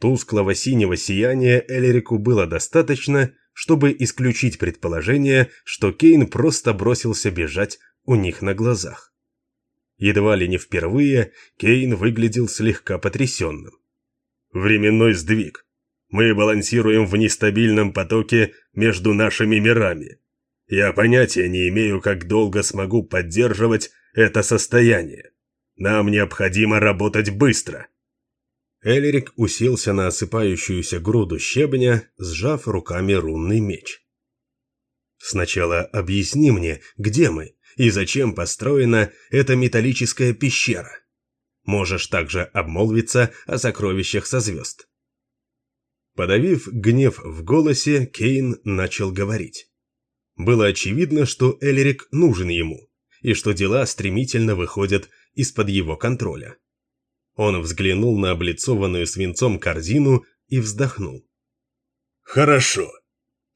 Тусклого синего сияния Элерику было достаточно, чтобы исключить предположение, что Кейн просто бросился бежать у них на глазах. Едва ли не впервые Кейн выглядел слегка потрясенным. «Временной сдвиг. Мы балансируем в нестабильном потоке между нашими мирами. Я понятия не имею, как долго смогу поддерживать это состояние. Нам необходимо работать быстро». Элерик уселся на осыпающуюся груду щебня, сжав руками рунный меч. «Сначала объясни мне, где мы и зачем построена эта металлическая пещера. Можешь также обмолвиться о сокровищах со звезд. Подавив гнев в голосе, Кейн начал говорить. Было очевидно, что Элерик нужен ему, и что дела стремительно выходят из-под его контроля. Он взглянул на облицованную свинцом корзину и вздохнул. «Хорошо.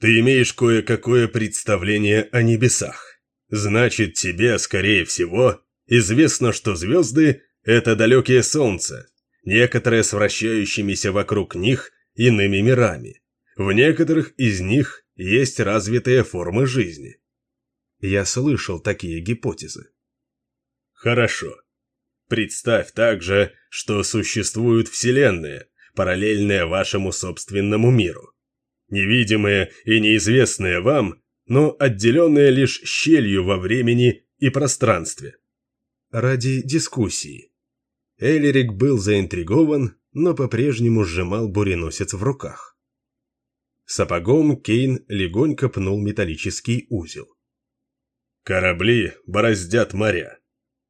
Ты имеешь кое-какое представление о небесах. Значит, тебе, скорее всего, известно, что звезды — это далекие солнца, некоторые с вращающимися вокруг них иными мирами. В некоторых из них есть развитые формы жизни. Я слышал такие гипотезы. Хорошо. Представь также, что существуют вселенные, параллельные вашему собственному миру. Невидимые и неизвестные вам, но отделенные лишь щелью во времени и пространстве. Ради дискуссии. Элерик был заинтригован, но по-прежнему сжимал буреносец в руках. Сапогом Кейн легонько пнул металлический узел. «Корабли бороздят моря.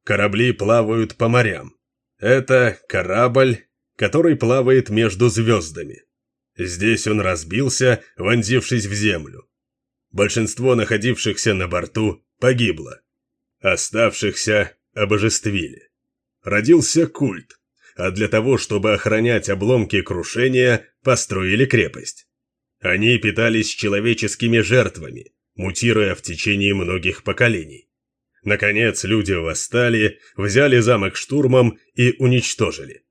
Корабли плавают по морям. Это корабль, который плавает между звездами. Здесь он разбился, вонзившись в землю. Большинство находившихся на борту погибло. Оставшихся обожествили. Родился культ, а для того, чтобы охранять обломки крушения, построили крепость. Они питались человеческими жертвами, мутируя в течение многих поколений. Наконец люди восстали, взяли замок штурмом и уничтожили.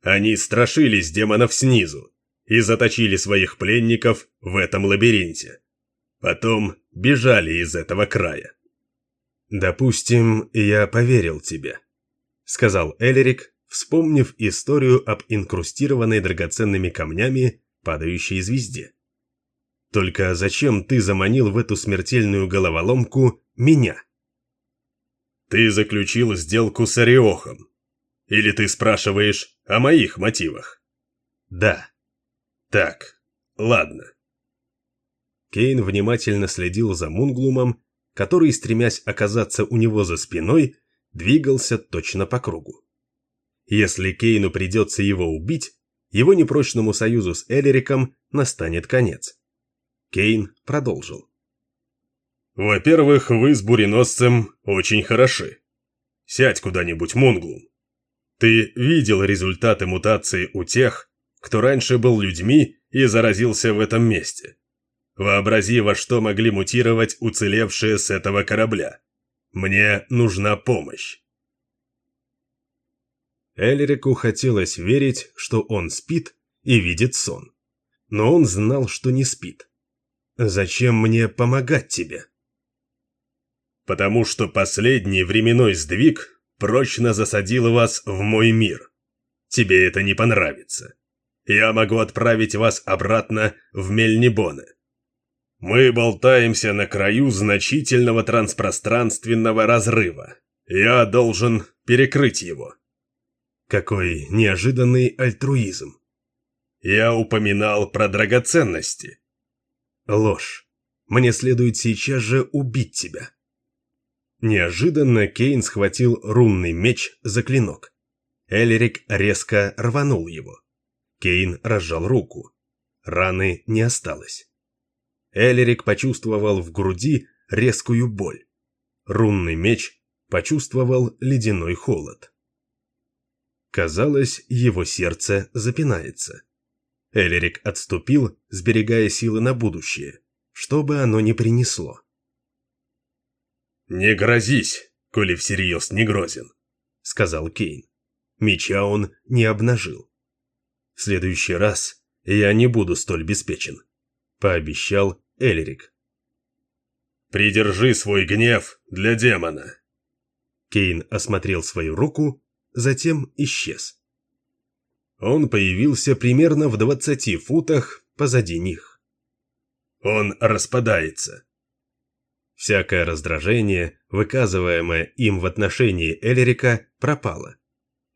Они страшились демонов снизу и заточили своих пленников в этом лабиринте. Потом бежали из этого края. «Допустим, я поверил тебе», — сказал Элерик, вспомнив историю об инкрустированной драгоценными камнями падающей звезде. «Только зачем ты заманил в эту смертельную головоломку меня?» «Ты заключил сделку с Ореохом. Или ты спрашиваешь о моих мотивах?» «Да». «Так, ладно». Кейн внимательно следил за Мунглумом, который, стремясь оказаться у него за спиной, двигался точно по кругу. Если Кейну придется его убить, его непрочному союзу с Элериком настанет конец. Кейн продолжил. «Во-первых, вы с буреносцем очень хороши. Сядь куда-нибудь, Мунглум. Ты видел результаты мутации у тех, кто раньше был людьми и заразился в этом месте. Вообрази, во что могли мутировать уцелевшие с этого корабля. Мне нужна помощь. Эльрику хотелось верить, что он спит и видит сон. Но он знал, что не спит. «Зачем мне помогать тебе?» «Потому что последний временной сдвиг прочно засадил вас в мой мир. Тебе это не понравится. Я могу отправить вас обратно в Мельнибоне. Мы болтаемся на краю значительного транспространственного разрыва. Я должен перекрыть его. Какой неожиданный альтруизм. Я упоминал про драгоценности. Ложь. Мне следует сейчас же убить тебя. Неожиданно Кейн схватил рунный меч за клинок. Элерик резко рванул его. Кейн разжал руку. Раны не осталось. Элерик почувствовал в груди резкую боль. Рунный меч почувствовал ледяной холод. Казалось, его сердце запинается. Элерик отступил, сберегая силы на будущее, что бы оно ни принесло. «Не грозись, коли всерьез не грозен», — сказал Кейн. Меча он не обнажил. «В следующий раз я не буду столь беспечен», пообещал Эльрик. «Придержи свой гнев для демона!» Кейн осмотрел свою руку, затем исчез. Он появился примерно в двадцати футах позади них. «Он распадается!» Всякое раздражение, выказываемое им в отношении Эльрика, пропало.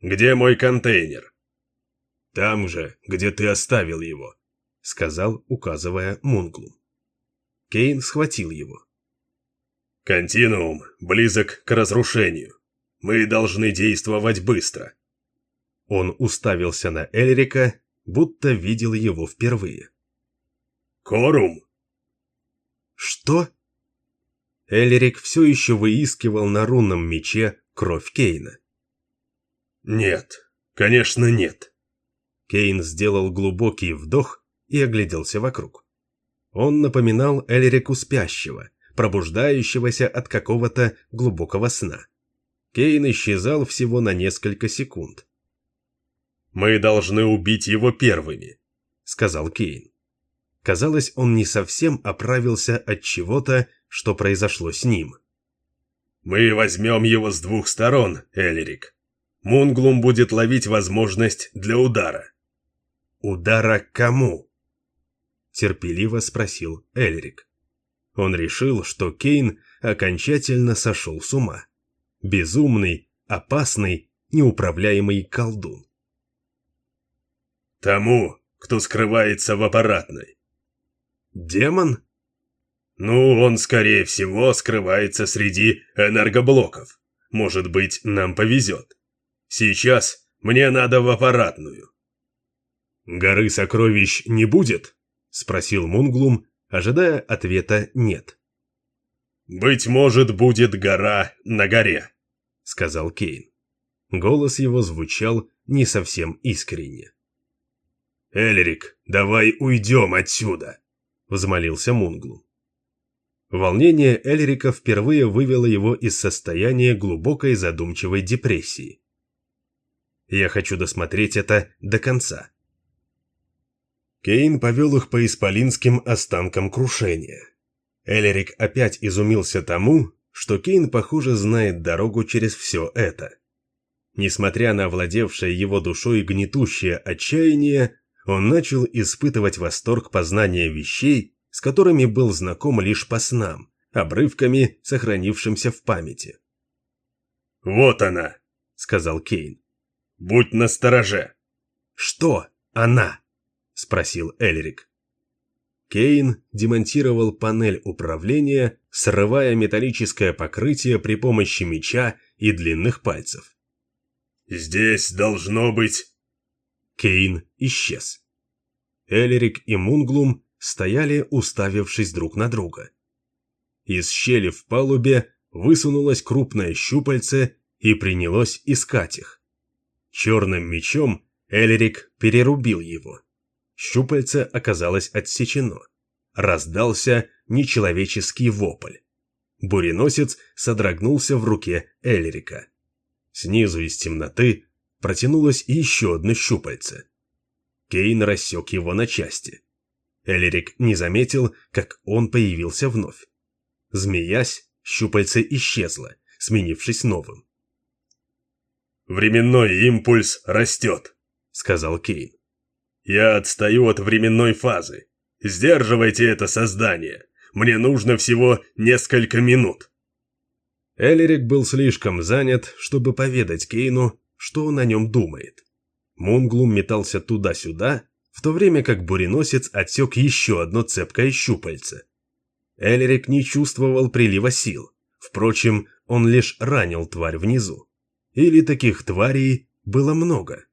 «Где мой контейнер?» «Там же, где ты оставил его», сказал, указывая Мунглу. Кейн схватил его. «Континуум близок к разрушению. Мы должны действовать быстро». Он уставился на Эльрика, будто видел его впервые. «Корум?» «Что?» Эльрик все еще выискивал на рунном мече кровь Кейна. «Нет, конечно нет». Кейн сделал глубокий вдох и огляделся вокруг. Он напоминал Эльрику спящего, пробуждающегося от какого-то глубокого сна. Кейн исчезал всего на несколько секунд. «Мы должны убить его первыми», — сказал Кейн. Казалось, он не совсем оправился от чего-то, что произошло с ним. «Мы возьмем его с двух сторон, Эльрик. Мунглум будет ловить возможность для удара». «Удара кому?» Терпеливо спросил Эльрик. Он решил, что Кейн окончательно сошел с ума. Безумный, опасный, неуправляемый колдун. «Тому, кто скрывается в аппаратной». «Демон?» «Ну, он, скорее всего, скрывается среди энергоблоков. Может быть, нам повезет. Сейчас мне надо в аппаратную». «Горы сокровищ не будет?» Спросил Мунглум, ожидая ответа «нет». «Быть может, будет гора на горе», — сказал Кейн. Голос его звучал не совсем искренне. «Эльрик, давай уйдем отсюда», — взмолился Мунглум. Волнение Эльрика впервые вывело его из состояния глубокой задумчивой депрессии. Я хочу досмотреть это до конца. Кейн повел их по исполинским останкам крушения. Элерик опять изумился тому, что Кейн, похоже, знает дорогу через все это. Несмотря на овладевшее его душой гнетущее отчаяние, он начал испытывать восторг познания вещей, с которыми был знаком лишь по снам, обрывками, сохранившимся в памяти. «Вот она!» — сказал Кейн. «Будь настороже!» «Что она?» — спросил Эльрик. Кейн демонтировал панель управления, срывая металлическое покрытие при помощи меча и длинных пальцев. «Здесь должно быть...» Кейн исчез. Элерик и Мунглум стояли, уставившись друг на друга. Из щели в палубе высунулось крупное щупальце и принялось искать их. Черным мечом Элерик перерубил его. Щупальце оказалось отсечено. Раздался нечеловеческий вопль. Буреносец содрогнулся в руке Эльрика. Снизу из темноты протянулось еще одно щупальце. Кейн рассек его на части. Элерик не заметил, как он появился вновь. Змеясь, щупальце исчезло, сменившись новым. «Временной импульс растет», — сказал Кейн. «Я отстаю от временной фазы. Сдерживайте это создание. Мне нужно всего несколько минут». Элерик был слишком занят, чтобы поведать Кейну, что он о нем думает. Мунглум метался туда-сюда, в то время как буреносец отсек еще одно цепкое щупальце. Элерик не чувствовал прилива сил. Впрочем, он лишь ранил тварь внизу. Или таких тварей было много.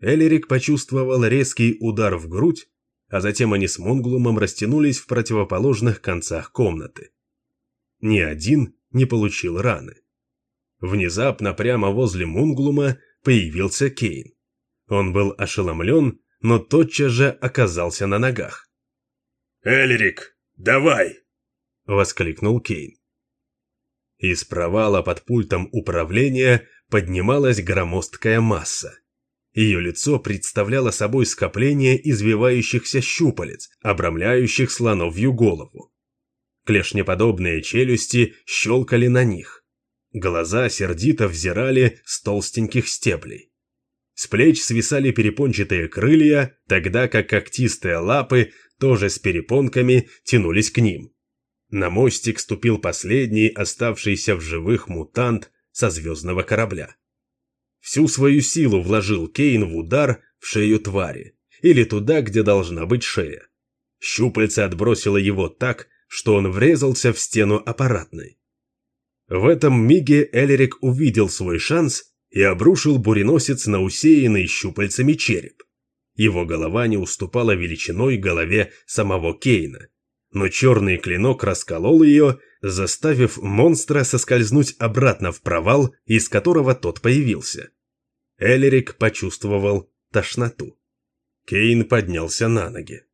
Элерик почувствовал резкий удар в грудь, а затем они с Монглумом растянулись в противоположных концах комнаты. Ни один не получил раны. Внезапно прямо возле Мунглума появился Кейн. Он был ошеломлен, но тотчас же оказался на ногах. «Эльрик, давай!» — воскликнул Кейн. Из провала под пультом управления поднималась громоздкая масса. Ее лицо представляло собой скопление извивающихся щупалец, обрамляющих слоновью голову. Клешнеподобные челюсти щелкали на них. Глаза сердито взирали с толстеньких стеблей. С плеч свисали перепончатые крылья, тогда как когтистые лапы, тоже с перепонками, тянулись к ним. На мостик ступил последний оставшийся в живых мутант со звездного корабля. Всю свою силу вложил Кейн в удар в шею твари, или туда, где должна быть шея. Щупальце отбросило его так, что он врезался в стену аппаратной. В этом миге Элерик увидел свой шанс и обрушил буреносец на усеянный щупальцами череп. Его голова не уступала величиной голове самого Кейна, но черный клинок расколол ее, заставив монстра соскользнуть обратно в провал, из которого тот появился. Элерик почувствовал тошноту. Кейн поднялся на ноги.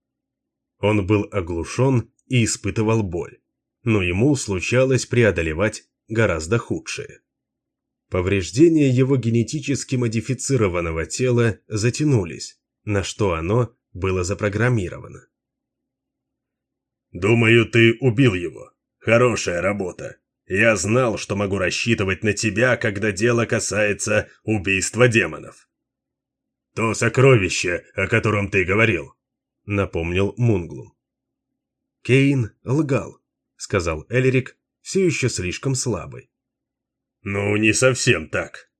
Он был оглушен и испытывал боль, но ему случалось преодолевать гораздо худшее. Повреждения его генетически модифицированного тела затянулись, на что оно было запрограммировано. «Думаю, ты убил его. Хорошая работа. Я знал, что могу рассчитывать на тебя, когда дело касается убийства демонов». «То сокровище, о котором ты говорил», — напомнил Мунглум. «Кейн лгал», — сказал Элерик, все еще слишком слабый. «Ну, не совсем так».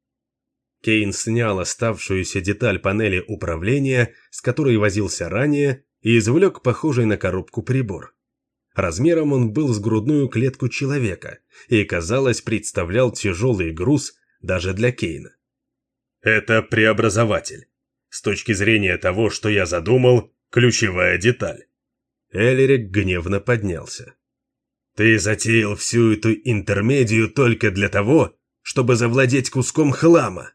Кейн снял оставшуюся деталь панели управления, с которой возился ранее, и извлек похожий на коробку прибор. Размером он был с грудную клетку человека и, казалось, представлял тяжелый груз даже для Кейна. «Это преобразователь. С точки зрения того, что я задумал, ключевая деталь». Элерик гневно поднялся. «Ты затеял всю эту интермедию только для того, чтобы завладеть куском хлама.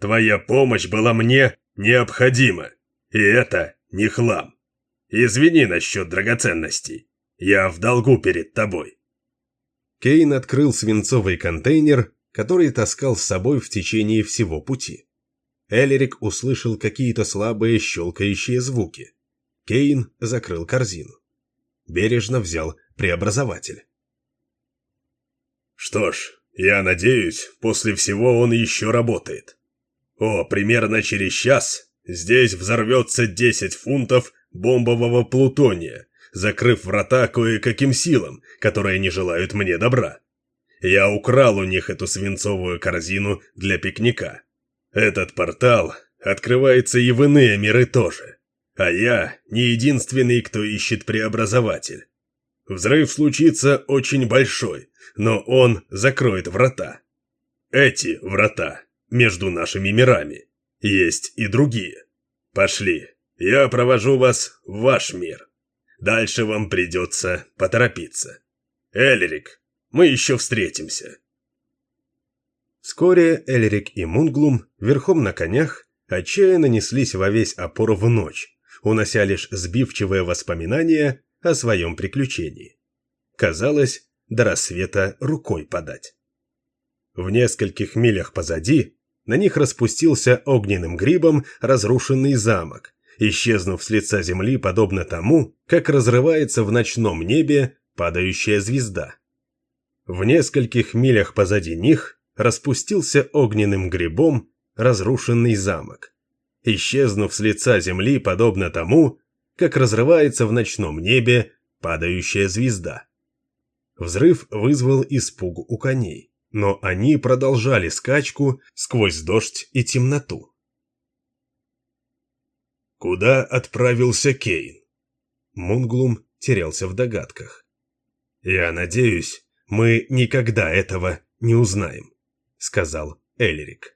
Твоя помощь была мне необходима, и это не хлам. Извини насчет драгоценностей. Я в долгу перед тобой». Кейн открыл свинцовый контейнер, который таскал с собой в течение всего пути. Элерик услышал какие-то слабые щелкающие звуки. Кейн закрыл корзину. Бережно взял преобразователь. «Что ж, я надеюсь, после всего он еще работает. О, примерно через час здесь взорвется 10 фунтов бомбового плутония, закрыв врата кое-каким силам, которые не желают мне добра. Я украл у них эту свинцовую корзину для пикника. Этот портал открывается и в иные миры тоже. А я не единственный, кто ищет преобразователь. Взрыв случится очень большой, но он закроет врата. Эти врата между нашими мирами. Есть и другие. Пошли, я провожу вас в ваш мир. Дальше вам придется поторопиться. Эльрик, мы еще встретимся. Вскоре Эльрик и Мунглум верхом на конях отчаянно неслись во весь опор в ночь, унося лишь сбивчивые воспоминания о своем приключении. Казалось, до рассвета рукой подать. В нескольких милях позади на них распустился огненным грибом разрушенный замок, исчезнув с лица земли подобно тому, как разрывается в ночном небе падающая звезда. В нескольких милях позади них распустился огненным грибом разрушенный замок, исчезнув с лица земли подобно тому, как разрывается в ночном небе падающая звезда. Взрыв вызвал испуг у коней, но они продолжали скачку сквозь дождь и темноту. Куда отправился Кейн? Мунглум терялся в догадках. «Я надеюсь, мы никогда этого не узнаем», — сказал Эльрик.